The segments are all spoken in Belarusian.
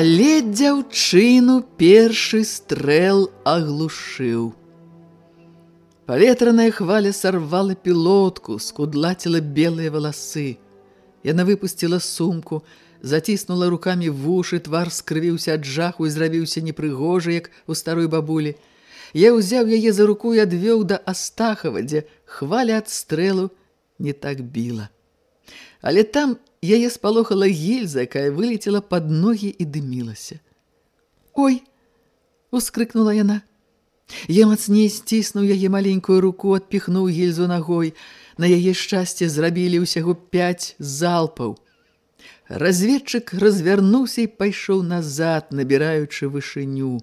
Але дзяўчыну першы стрэл аглушыў. Паветраная хваля сарвала пілотку, скудлаціла белыя валасы. Яна выпусціла сумку, заціснула рукамі вушы, твар скрывіўся ад жаху і зрабіўся непрыгожы, як у старой бабулі. Я ўзяў яе за руку і адвёў да Астахава, дзе хваля ад стрэлу не так біла. Але там яе спалохала гільза, якая вылетела пад ногі і дымілася. «Ой!» – ускрыкнула яна. Я мацней сціснуў яе маленькую руку, адпіхнуў гільзу ногой. На яе шчасце зрабілі ўсяго пяць залпаў. Разведчык развярнуўся і пайшоў назад, набіраючы вышыню.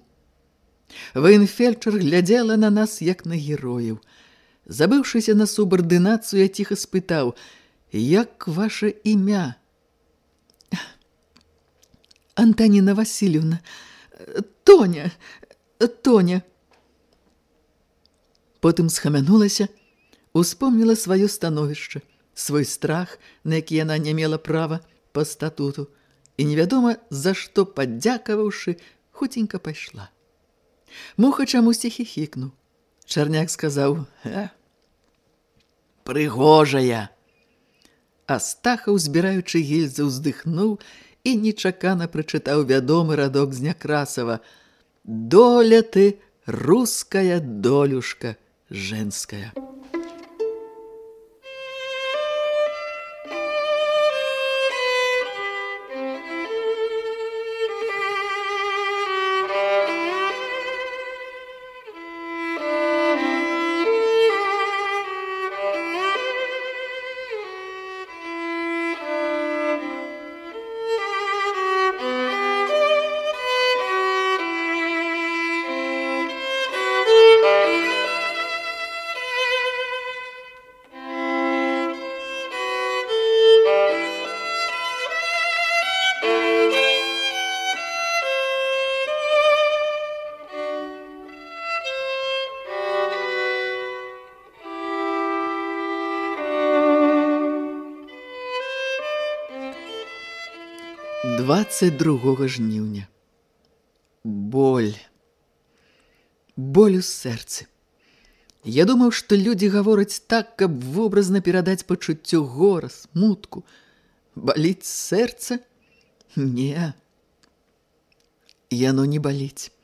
Ваенфельчар глядзела на нас, як на герояў. Забыўшыся на субардынацыю, я ціха спытаў – Як ваше імя? Антоніна Васильевна. Тоня. Тоня. Потым схамянулася, успомніла сваё становішча, свой страх, на які яна не мела права па статуту, і невядома, за што падзякаваўшы, хуценька пайшла. Муха чамусьці хіхікнуў. Чарняк сказаў: «Э, прыгожая!» Астахаў, збіраючы гільзы, уздыхнуў і нечакана прачытаў вядомы радок з Някрасава. «Доля ты, руская долюшка, женская». 22 жніўня. Боль. Боль у сэрцы. Я думаў, што людзі гавораць так, каб вобразна перадаць пачуццё гора, смутку. Баліць сэрца? Не. Яно не баліць.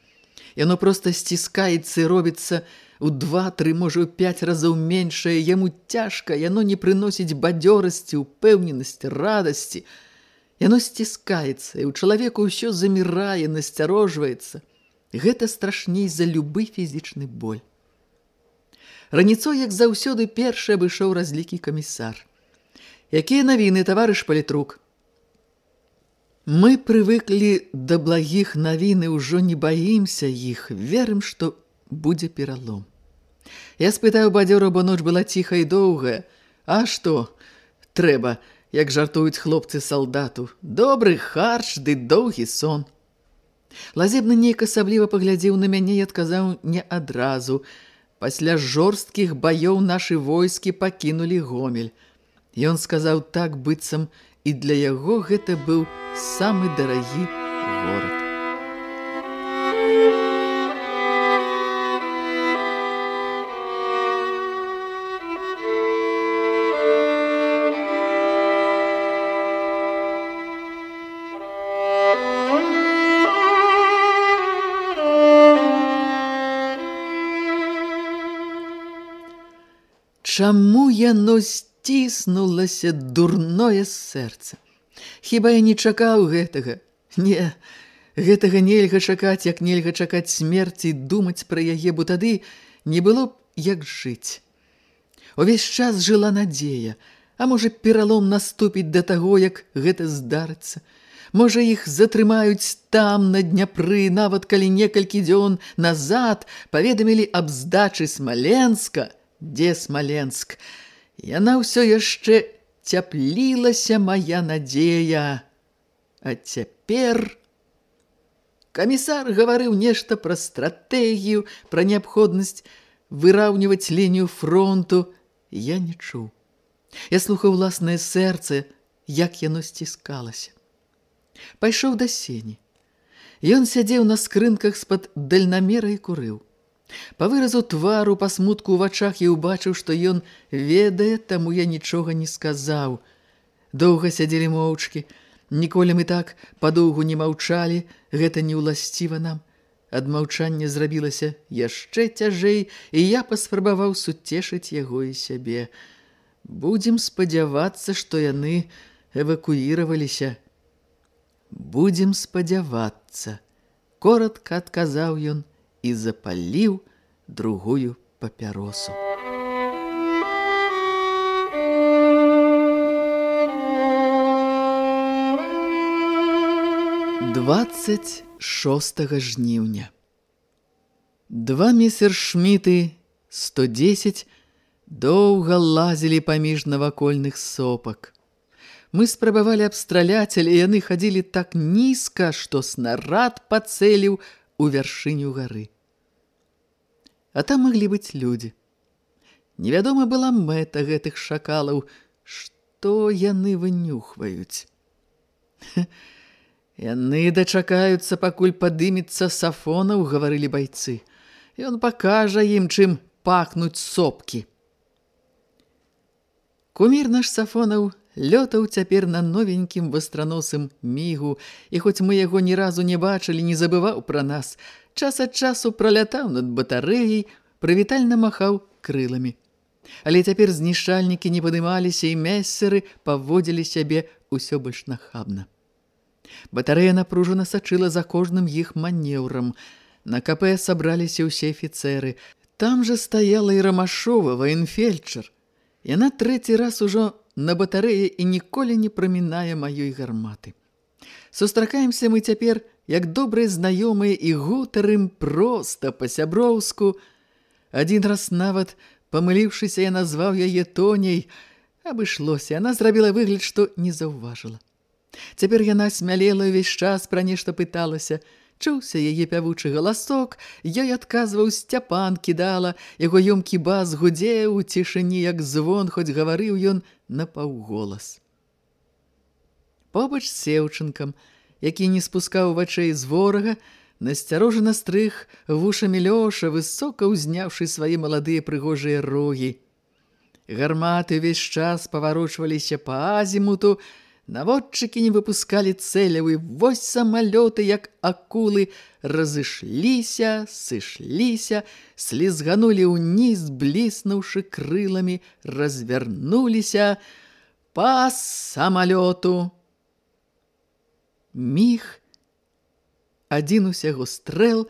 Яно проста сціскаецца і робіцца у два-тры, можа, у пяць разоў меншае. Яму цяжка, яно не прыносіць бадзёрасці, упэўненасці, радасці. Яно сціскаецца, і ў чалавеку ўсё замірае, насцярожваецца. Гэта страшней за любы фізічны боль. Раніцой, як заўсёды, першы абышоў разлікі камісар. Якія навіны, таварыш палітрук? Мы прывыклі да благіх навіны, ўжо не баімся іх, верым, што будзе пералом. Я спытаю бадзёра, бо ноч была ціхая і доўгая. А што? Трэба як жартуюць хлопцы салдату. Добры харч ды доўгі сон. Лазебны нейк асабліва паглядзеў на мяне і адказаў не адразу. Пасля жорсткіх баёў нашы войскі пакінулі гомель. Ён сказаў так быццам, і для яго гэта быў самы дарагі горад. Чаму яно сціснулася дурное сэрца? Хіба я не чакаў гэтага? Не, гэтага нельга чакаць, як нельга чакаць смерці, думаць пра яе, бо тады не было б як жыць. Увесь час жыла надзея, а можа пералом наступіць да таго, як гэта здарыцца. Можа, іх затрымаюць там, на Дняпры, нават калі некалькі дзён назад паведамілі аб здачы Смаленска. Дзе Смаленск? Яна ўсё яшчэ цяплілася мая надзея. А цяпер... Камісар гаварыў нешта пра стратэгію, пра неабходнасць выраўніваць лінію фронту. Я не чуў. Я слухаў уласнае сэрца, як яно сціскалася. Пайшоў да сені. Ён сядзеў на скрынках з-пад дальнамера і курыў. Па выразу твару, па смутку ў вачах я ўбачыў, што ён ведае, таму я нічога не сказаў. Доўга сядзелі моўчкі. Ніколі мы так падоўгу не маўчалі, гэта не ўласціва нам. Ад маўчання зрабілася яшчэ цяжэй, і я паспрабаваў суцешыць яго і сябе. Будзем спадзявацца, што яны эвакуіраваліся. Будзем спадзявацца, коротка адказаў ён і запаліў другую папяросу. Двадцать шостага жніўня. Два месершміты 110 доўга лазілі паміж навакольных сопак. Мы спрабавалі абстраляць, але яны хадзілі так нізка, што снарад пацэліў у вяршыню гары. А там маглі быць людзі. Невядома была мэта гэтых шакалаў, што яны вынюхваюць. Яны дачакаюцца, пакуль падымецца сафонаў, гаварылі байцы. Ён пакажа ім, чым пахнуць сопкі. Кумір наш Сафонаў лётаў цяпер на новенькім вастраносым мігу, і хоць мы яго ні разу не бачылі, не забываў пра нас, час ад часу пролятаў над батарэяй, прывітальна махаў крыламі. Але цяпер знішчальнікі не падымаліся, і мессеры паводзілі сябе ўсё больш нахабна. Батарэя напружана сачыла за кожным іх манеўрам. На КП сабраліся ўсе афіцеры. Там жа стаяла і Рамашова, ваенфельчар. Яна трэці раз ужо на батарэі і ніколі не прамінае маёй гарматы. Сустракаемся мы цяпер, як добрыя знаёмыя і гутарым проста па-сяброўску. Адзін раз нават, памыліўшыся, я назваў яе Тоней. Абышлося, яна зрабіла выгляд, што не заўважыла. Цяпер яна смялела ўвесь час, пра нешта пыталася – Чуўся яе пявучы галасок, ёй адказваў сцяпан кідала, яго ёмкі бас гудзеў у цішыні, як звон, хоць гаварыў ён на паўголас. Побач з сеўчынкам, які не спускаў вачэй з ворага, насцярожана стрых вушамі лёша, высока ўзняўшы свае маладыя прыгожыя рогі. Гарматы ўвесь час паварочваліся па азімуту, Наводчыкі не выпускалі цэляў, і вось самалёты, як акулы, разышліся, сышліся, слізганулі ўніз, бліснуўшы крыламі, развярнуліся па самалёту. Міг, адзін усяго стрэл,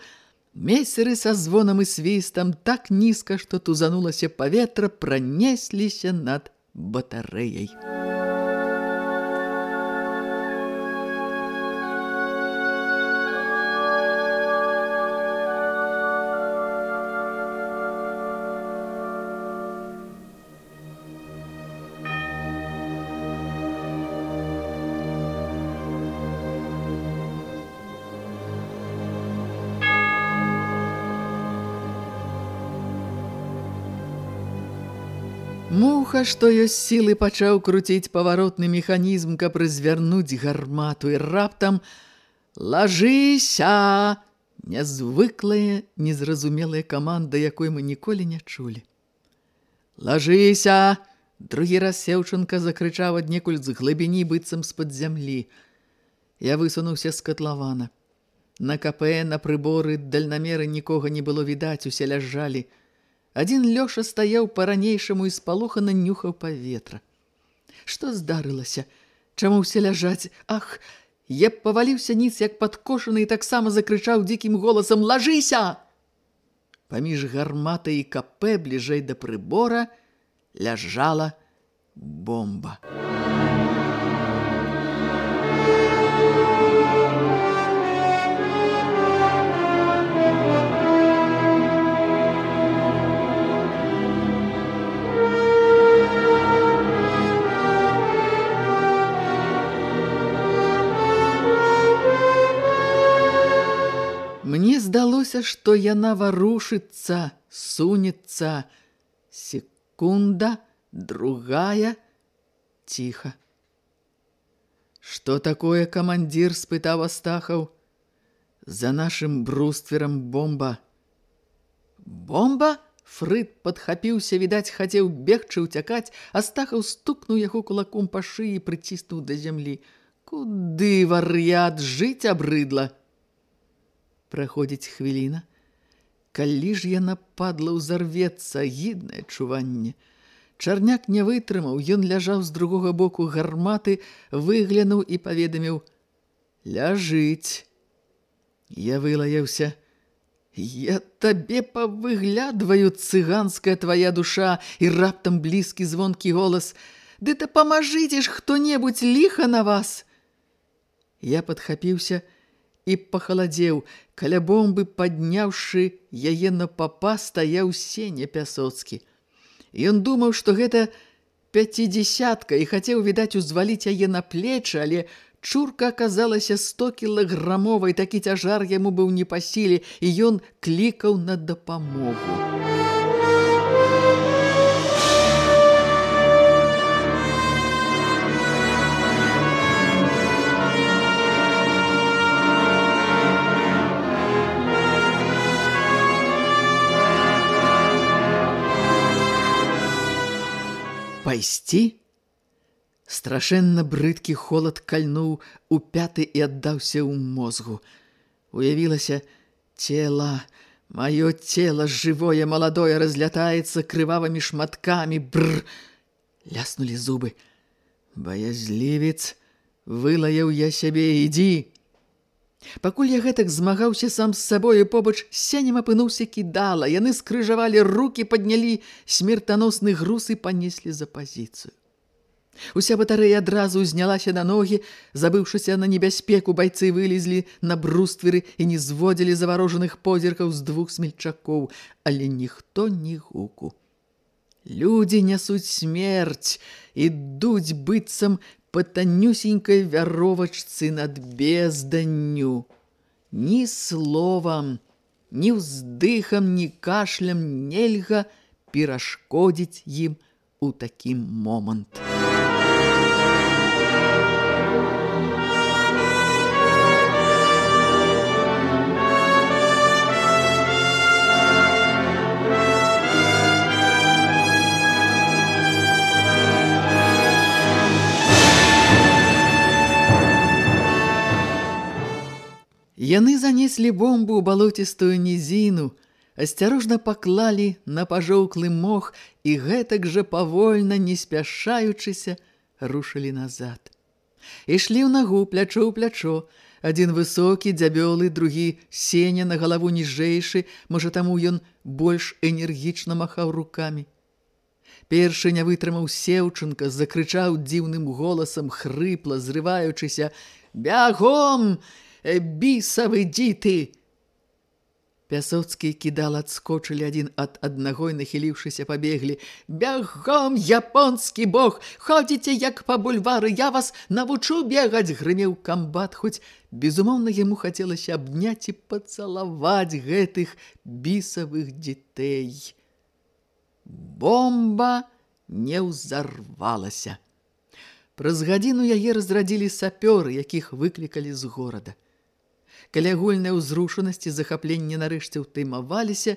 месеры са звонам і свістам так нізка, што тузанулася паветра, пранесліся над батарэяй. Муха, што ёсць сілы, пачаў круціць паваротны механізм, каб развярнуць гармату і раптам «Лажыся!» Нязвыклая, незразумелая каманда, якой мы ніколі не чулі. «Лажыся!» Другі раз Сеўчынка закрычаў аднекуль з глыбіні быццам з-пад зямлі. Я высунуўся з катлавана. На КП, на прыборы, дальнамеры нікога не было відаць, усе ляжалі. Адзін Лёша стаяў па-ранейшаму і спалохана нюхаў паветра. Што здарылася? Чаму ўсе ляжаць? Ах, я паваліўся ніц, як падкошаны, і таксама закрычаў дзікім голасам «Лажыся!» Паміж гарматай і капэ бліжэй да прыбора ляжала бомба. Мне здалося, што яна варушыцца, сунецца. Секунда, другая, ціха. «Што такое, камандзір?» – спытаў Астахаў. «За нашым брустверам бомба». «Бомба?» – Фрыд падхапіўся, відаць, хацеў бегчы ўцякаць, Астахаў стукнуў яго кулаком па шыі і прыціснуў да зямлі. «Куды, вар'ят, жыць абрыдла?» Праходзіць хвіліна. Калі ж яна падла ўзарвецца, гіднае чуванне. Чарняк не вытрымаў, ён ляжаў з другога боку гарматы, выглянуў і паведаміў: « Ляжыць. Я вылаяўся. Я табе павыглядваю, цыганская твая душа, і раптам блізкі звонкі голас: « Ды ты памажыце ж хто-небудзь ліха на вас. Я падхапіўся, і пахаладзеў. Каля бомбы, падняўшы яе на папа, стаяў сеня пясоцкі. Ён думаў, што гэта пяцідзясятка і хацеў, відаць, узваліць яе на плечы, але чурка аказалася 100 кілаграмовай, такі цяжар яму быў не па сіле, і ён клікаў на дапамогу. Пайсці? Страшэнна брыдкі холад кальнуў у пяты і аддаўся ў мозгу. Уявілася цела, маё цела жывое маладое разлятаецца крывавымі шматкамі. Бр! Ляснулі зубы. Баязлівец, вылаяў я сябе, ідзі. Пакуль я гэтак змагаўся сам з сабою, побач сенем апынуўся кідала. Яны скрыжавалі рукі, паднялі смертаносны груз і панеслі за пазіцыю. Уся батарэя адразу знялася на ногі, забыўшыся на небяспеку, байцы вылезлі на брустверы і не зводзілі заварожаных позіркаў з двух смельчакоў, але ніхто ні гуку. Людзі нясуць смерць, ідуць быццам по тонюсенькой вяровачцы над безданню. Ни словом, ни вздыхом, ни кашлем нельга перашкодзіць ім у такім момант. Яны занеслі бомбу ў балоцістую нізіну, асцярожна паклалі на пажоўклы мох і гэтак жа павольна, не спяшаючыся, рушылі назад. Ішлі ў нагу плячо ў плячо, адзін высокі, дзябёлы, другі сеня на галаву ніжэйшы, можа таму ён больш энергічна махаў рукамі. Першы не вытрымаў сеўчынка, закрычаў дзіўным голасам, хрыпла, зрываючыся: «Бягом! Бісавы дзіты. Пясоцкі кідал адскочылі адзін ад аднаго і нахіліўшыся пабеглі. Бягом, японскі бог, ходзіце як па бульвары, я вас навучу бегаць, грымеў камбат, хоць безумоўна яму хацелася абняць і пацалаваць гэтых бісавых дзітей. Бомба не ўзарвалася. Праз гадзіну яе разрадзілі сапёры, якіх выклікалі з горада. Каля агульнай узрушанасці захапленне нарэшце ўтымаваліся,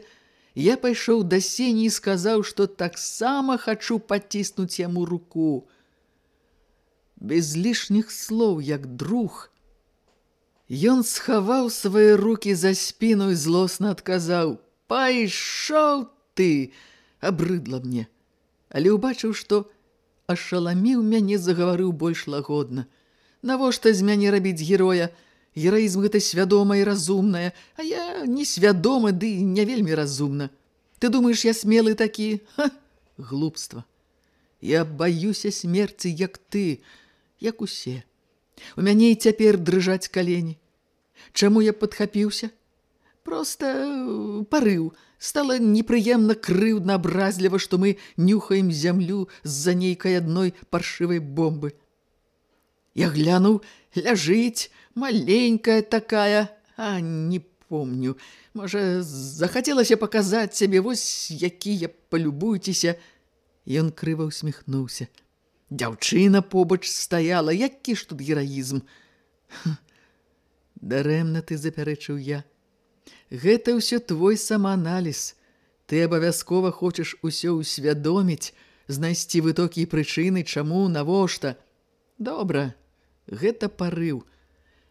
я пайшоў да сені і сказаў, што таксама хачу паціснуць яму руку. Без лішніх слоў, як друг, ён схаваў свае рукі за спіну і злосна адказаў: « Пайшоў ты, абрыдла мне. Але ўбачыў, што ашаламіў мяне, загаварыў больш лагодна. Навошта з мяне рабіць героя? Гераізм гэта свядома і разумнае, а я несвядома, ды не вельмі разумна. Ты думаеш, я смелы такі? Ха! Глупства. Я баюся смерці, як ты, як усе. У мяне і цяпер дрыжаць калені. Чаму я падхапіўся? Проста э, парыў. Стала непрыемна крыўдна абразліва, што мы нюхаем зямлю з-за нейкай адной паршывай бомбы. Я глянуў, ляжыць, маленькая такая, а не помню. Можа, захацелася паказаць сябе, вось якія палюбуйцеся. Ён крыва усміхнуўся. Дзяўчына побач стаяла, які ж тут гераізм. Дарэмна ты запярэчыў я. Гэта ўсё твой самааналіз. Ты абавязкова хочаш усё ўсвядоміць, знайсці вытокі і прычыны, чаму, навошта. Добра, гэта парыў.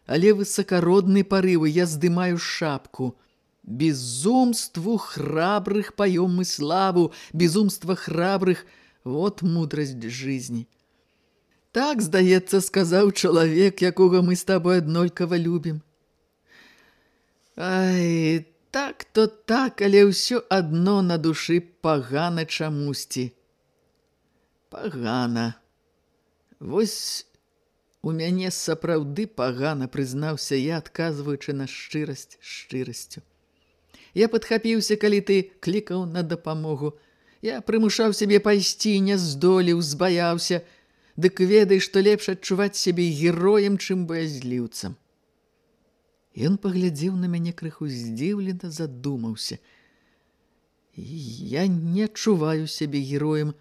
Але высакародны парыў, я здымаю шапку. Безумству храбрых поем мы славу, безумство храбрых – вот мудрость жизни. Так, здаецца, сказаў чалавек, якога мы з табой аднолькава любім. Ай, так то так, але ўсё адно на душы пагана чамусьці. Пагана. Вось у мяне сапраўды пагана, прызнаўся я, адказваючы на шчырасць шчырасцю. Я падхапіўся, калі ты клікаў на дапамогу. Я прымушаў сябе пайсці, не здолеў, збаяўся. Дык ведай, што лепш адчуваць сябе героем, чым баязліўцам. Ён паглядзеў на мяне крыху здзіўлена, задумаўся. Я не адчуваю сябе героем,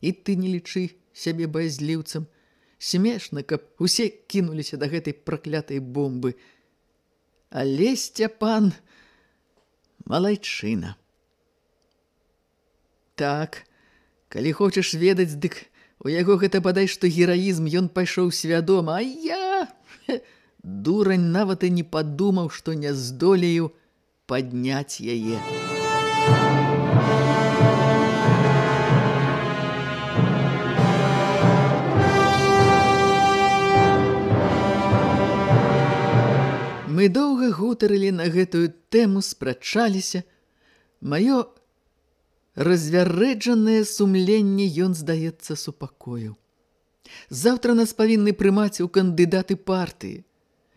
і ты не лічы сябе баязліўцам. Смешна, каб усе кінуліся да гэтай праклятай бомбы. Але, Сцяпан, малайчына. Так, калі хочаш ведаць, дык у яго гэта бадай, што гераізм ён пайшоў свядома, а я, дурань, нават і не падумаў, што не здолею падняць яе. Мы доўга гутарылі на гэтую тэму, спрачаліся. Маё развярэджанае сумленне ён, здаецца, супакоіў. Заўтра нас павінны прымаць у кандыдаты партыі.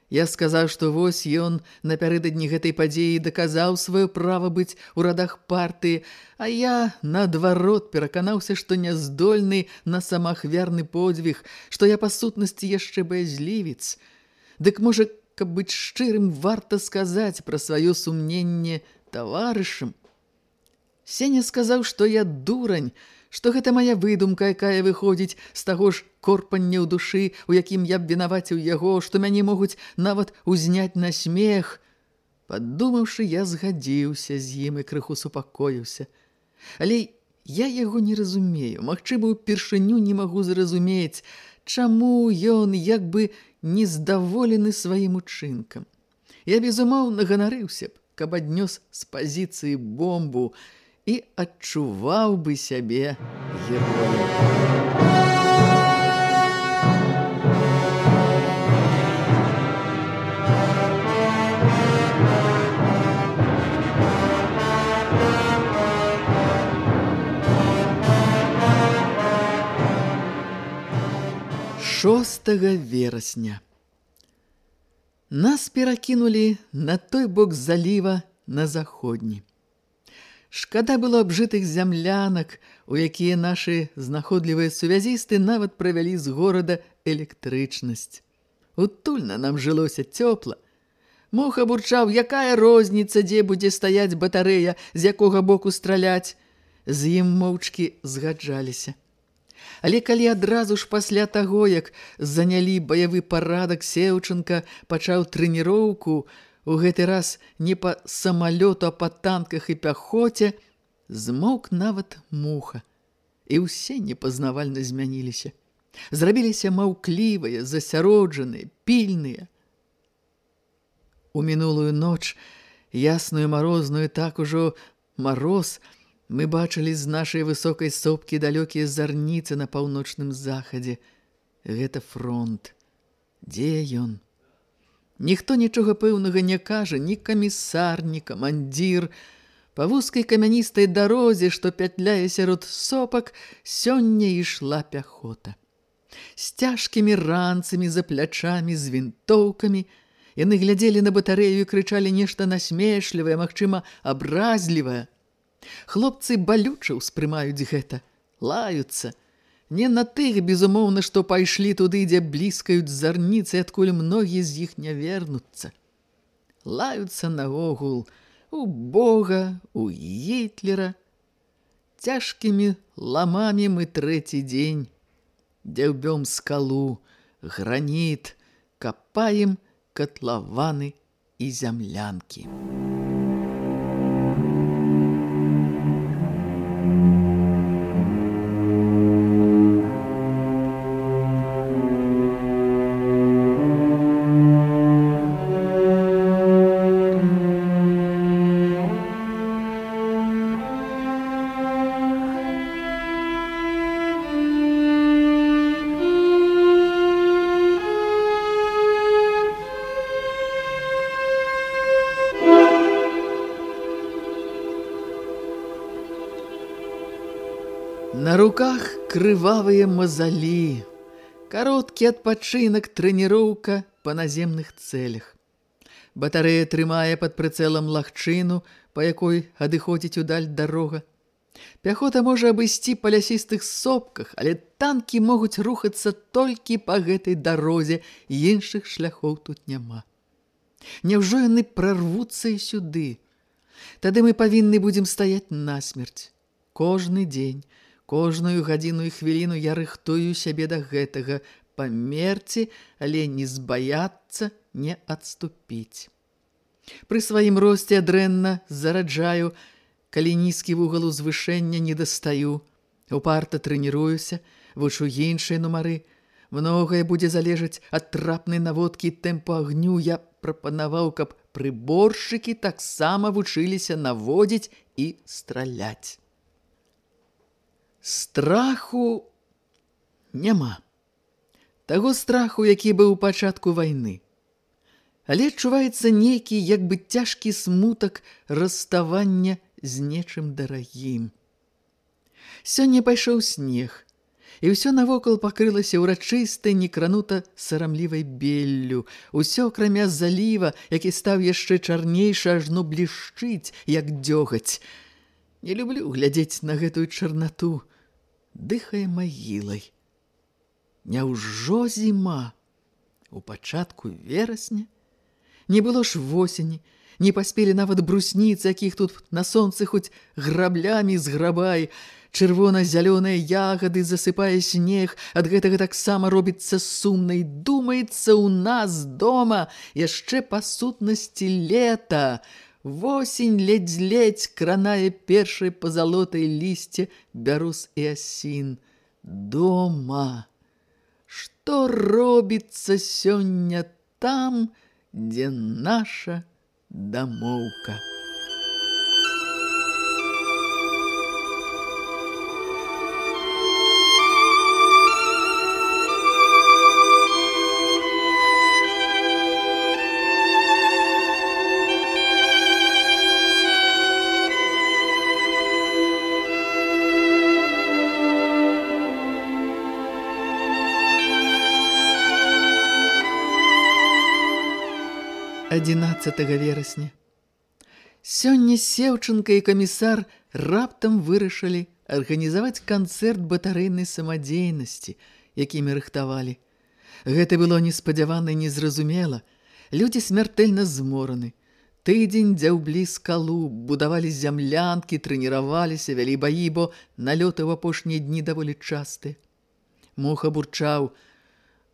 Я сказаў, што вось ён напярэдадні гэтай падзеі даказаў сваё права быць у радах партыі, а я, наадварот, пераканаўся, што няздольны на самахвярны подзвіг, што я па сутнасці яшчэ баязлівец. Дык, можа, каб быць шчырым, варта сказаць пра сваё сумненне таварышам. Сеня сказаў, што я дурань, што гэта мая выдумка, якая выходзіць з таго ж корпання ў душы, у якім я б вінаваціў яго, што мяне могуць нават узняць на смех. Падумаўшы, я згадзіўся з ім і крыху супакоіўся. Але я яго не разумею, магчыма, упершыню не магу зразумець, чаму ён як бы нездаволены сваім учынкам. Я безумоўна ганарыўся б, каб аднёс з пазіцыі бомбу і адчуваў бы сябе героем. Верасня. Нас перакінулі на той бок заліва на заходні. Шкада было абжытых зямлянак, у якія нашы знаходлівыя сувязісты нават правялі з горада электрычнасць. Утульна нам жылося цёпла. Муха бурчаў, якая розніца, дзе будзе стаяць батарэя, з якога боку страляць. З ім моўчкі згаджаліся. Але калі адразу ж пасля таго, як занялі баявы парадак Сеўчынка, пачаў трэніроўку, у гэты раз не па самалёту, а па танках і пяхоце, змоўк нават муха. І ўсе непазнавальна змяніліся. Зрабіліся маўклівыя, засяроджаныя, пільныя. У мінулую ноч, ясную марозную, так ужо мароз, Мы бачылі з нашай высокай сопкі далёкія зарніцы на паўночным захадзе. Гэта фронт. Дзе ён? Ніхто нічога пэўнага не кажа, ні камісар, ні камандзір. Па вузкай камяністай дарозе, што пятляе сярод сопак, сёння ішла пяхота. З цяжкімі ранцамі за плячамі, з вінтоўкамі, яны глядзелі на батарэю і крычалі нешта насмешлівае, магчыма, абразлівае. Хлопцы балюча ўспрымаюць гэта, лаюцца. Не на тых, безумоўна, што пайшлі туды, дзе блізкаюць зарніцы, адкуль многія з іх не вернуцца. Лаюцца наогул у Бога, у Гітлера. Цяжкімі ламамі мы трэці дзень. Дзяўбём скалу, граніт, капаем катлаваны і зямлянкі. Крывавыя мазалі. Кароткі адпачынак, трэніроўка па наземных цэлях. Батарэя трымае пад прыцэлам лагчыну, па якой адыходзіць удаль дарога. Пяхота можа абысці па лясістых сопках, але танкі могуць рухацца толькі па гэтай дарозе, іншых шляхоў тут няма. Няўжо яны прарвуцца і сюды? Тады мы павінны будзем стаяць насмерць. Кожны дзень, Кожную гадзіну і хвіліну я рыхтую сябе да гэтага памерці, але не збаяцца, не адступіць. Пры сваім росце адрэнна зараджаю, калі нізкі вугал узвышэння не дастаю. Упарта трэніруюся, вучу іншыя нумары. Многае будзе залежаць ад трапнай наводкі тэмпу агню. Я прапанаваў, каб прыборшчыкі таксама вучыліся наводзіць і страляць. Страху няма. Таго страху, які быў у пачатку вайны. Але адчуваецца нейкі, як бы цяжкі смутак расставання з нечым дарагім. Сёння пайшоў снег, і ўсё навокал пакрылася ўрачыстай, некранута сарамлівай беллю. Усё, акрамя заліва, які стаў яшчэ чарнейшы, ажно блішчыць, як дзёгаць. Не люблю глядзець на гэтую чарнату, дыхае магілай. Няўжо зіма? У пачатку верасня не было ж восені, не паспелі нават брусніцы, якіх тут на сонцы хоць граблямі зграбай, чырвона-зялёныя ягады засыпае снег, ад гэтага таксама робіцца сумнай, думаецца ў нас дома яшчэ па сутнасці лета, Восень ледзь-ледзь кранае першай пазалотай лісце бярус і асін. Дома! Што робіцца сёння там, дзе наша дамоўка? Адзінаццатага верасня. Сёння Сеўчынка і камісар раптам вырашылі арганізаваць канцэрт батарэйнай самадзейнасці, якімі рыхтавалі. Гэта было неспадзявана і незразумела. Людзі смяртэльна змораны. Тыдзень дзяўблі скалу, будавалі зямлянкі, трэніраваліся, вялі баі, бо налёты ў апошнія дні даволі частыя. Муха бурчаў –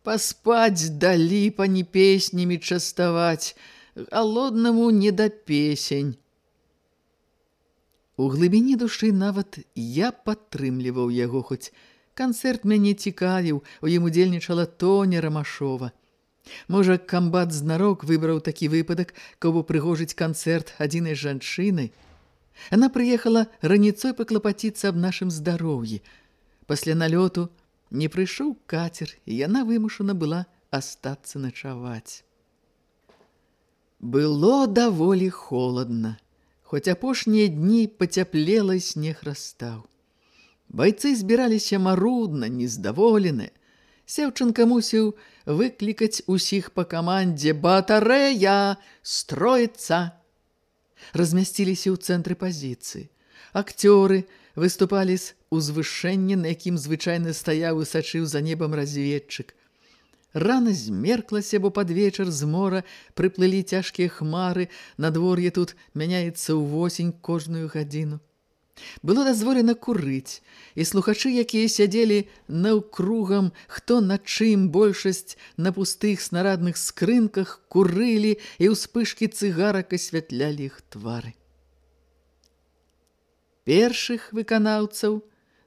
Паспаць далі па не песнямі частаваць, галоднаму не да песень. У глыбіні душы нават я падтрымліваў яго, хоць канцэрт мяне цікавіў, у ім удзельнічала Тоня Рамашова. Можа, камбат знарок выбраў такі выпадак, каб упрыгожыць канцэрт адзінай жанчынай. Она прыехала раніцой паклапаціцца аб нашым здароўі. Пасля налёту не прыйшоў кацер, і яна вымушана была астацца начаваць. Было даволі холадна, хоць апошнія дні пацяплела і снег растаў. Байцы збіраліся марудна, нездаволеныя. Сеўчынка мусіў выклікаць усіх па камандзе «Батарэя! Строіцца!» Размясціліся ў цэнтры пазіцыі. Акцёры выступалі з узвышэння, на якім звычайна стаяў і сачыў за небам разведчык. Рана змерклася, бо пад вечар з мора прыплылі цяжкія хмары, надвор'е тут мяняецца ў восень кожную гадзіну. Было дазволена курыць, і слухачы, якія сядзелі наўкругам, хто на чым большасць на пустых снарадных скрынках курылі і ўспышкі цыгарак асвятлялі іх твары. Першых выканаўцаў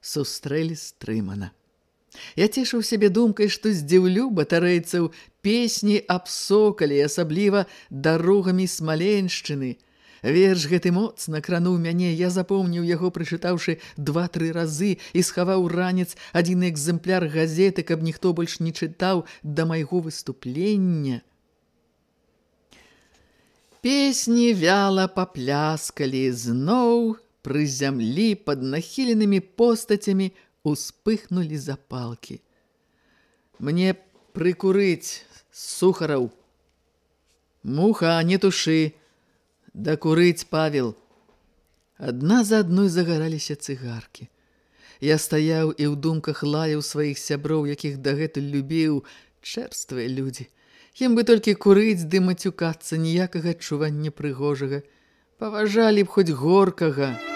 сустрэлі стрымана. Я цешу ў сябе думкай, што здзіўлю батарэйцаў песні аб сокалі, асабліва дарогамі смаленшчыны. Верш гэты моцна крануў мяне, я запомніў яго, прычытаўшы два-тры разы і схаваў ранец адзін экземпляр газеты, каб ніхто больш не чытаў да майго выступлення. Песні вяла папляскалі зноў пры зямлі пад нахіленымі постацямі, успыхнулі запалкі. Мне прыкурыць сухараў. Муха, не тушы. Да курыць, Павел. Адна за адной загараліся цыгаркі. Я стаяў і ў думках лаяў сваіх сяброў, якіх дагэтуль любіў, чэрствыя людзі. Ім бы толькі курыць ды мацюкацца ніякага адчування прыгожага. Паважалі б хоць горкага.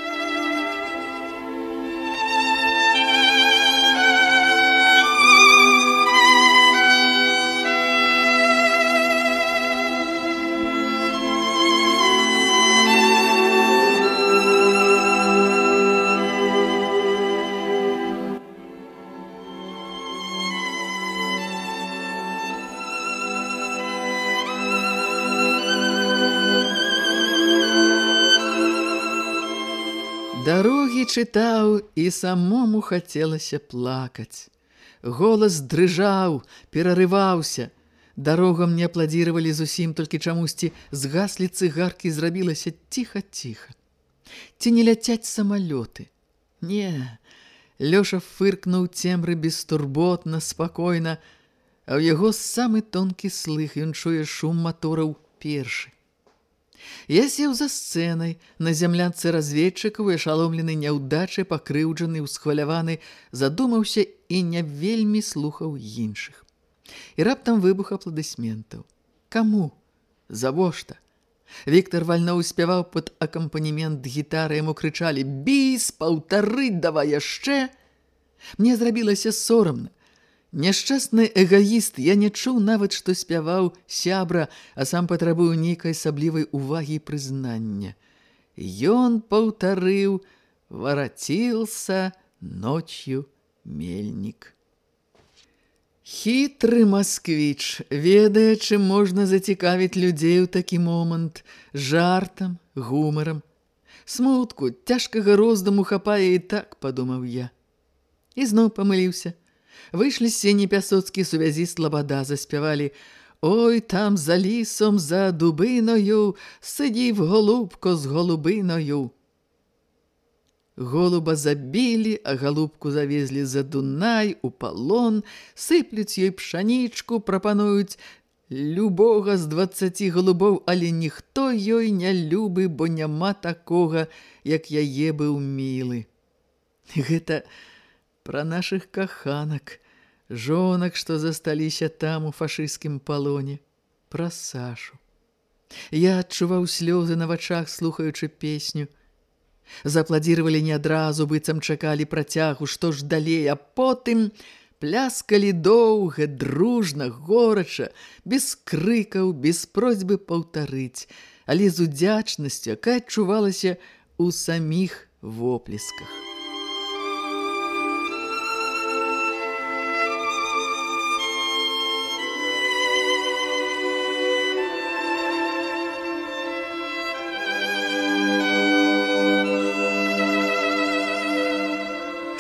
Чытаў, і самому хацелася плакаць. Голас дрыжаў, перарываўся. Дарогам не апладзіравалі зусім, толькі чамусьці згаслі цыгаркі, зрабілася ціха-ціха. Ці не ляцяць самалёты? Не, Лёша фыркнуў цемры бестурботна, спакойна, а ў яго самы тонкі слых, ён чуе шум матораў першы. Я сеў за сцэнай, на зямлянцы разведчыкаў, ашаломлены няўдачай, пакрыўджаны, усхваляваны, задумаўся і не вельмі слухаў іншых. І раптам выбух апладысментаў. Каму? Завошта? Віктор вальноў спяваў пад акампанемент гітары, яму крычалі «Біс, паўтары, давай яшчэ!» Мне зрабілася сорамна. Няшчасны эгаіст, я не чуў нават, што спяваў сябра, а сам патрабую нейкай асаблівай увагі і прызнання. Ён паўтарыў, варацілся ночью мельнік. Хітры масквіч, ведае, чым можна зацікавіць людзей у такі момант, жартам, гумарам. Смутку, цяжкага роздуму хапае і так, падумаў я. І зноў памыліўся. Выйшлі сені пясоцкі сувязі слабада, заспявалі «Ой, там за лісом, за дубиною, сидів голубко з голубиною». Голуба забілі, а голубку завезлі за Дунай, у палон, сыплюць ёй пшанічку, прапануюць любога з дваццаці голубоў, але ніхто ёй не любы, бо няма такога, як яе быў мілы. Гэта пра нашых каханак, жонак, што засталіся там у фашысцкім палоне, пра Сашу. Я адчуваў слёзы на вачах, слухаючы песню. Запладзіравалі не адразу, быццам чакалі працягу, што ж далей, а потым пляскалі доўга, дружна, горача, без крыкаў, без просьбы паўтарыць, але з удзячнасцю, якая адчувалася ў саміх воплесках.